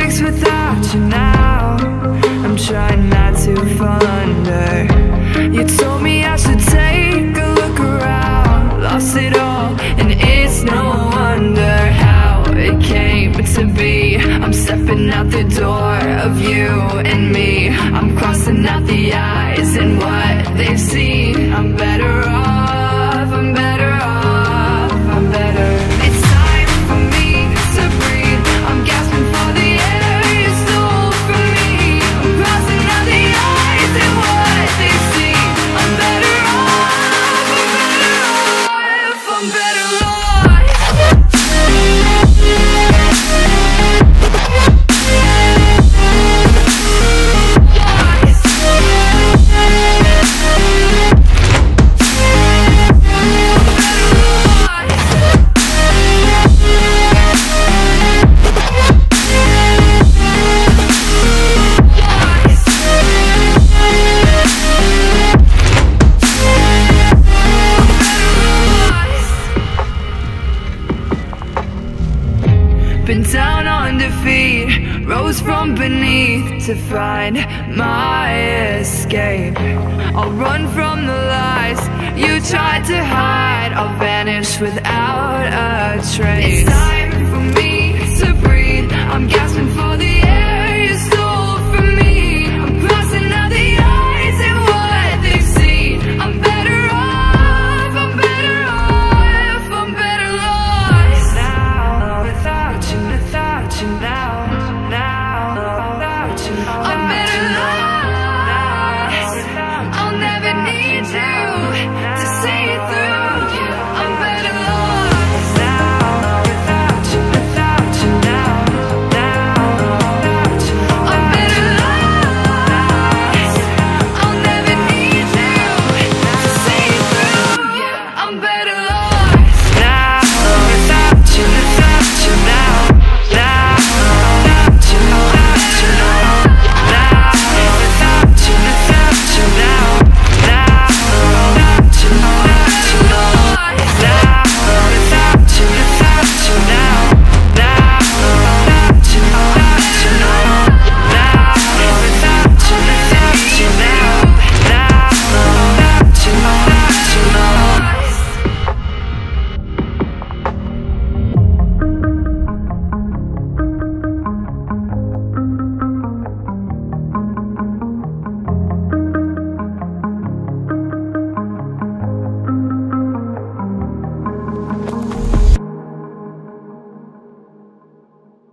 basics without you now. I'm trying not to fall under. You told me I should take a look around. Lost it all, and it's no wonder how it came to be. I'm stepping out the door of you and me. I'm crossing out the eyes and what rose from beneath to find my escape. I'll run from the lies you tried to hide. I'll vanish without a trace.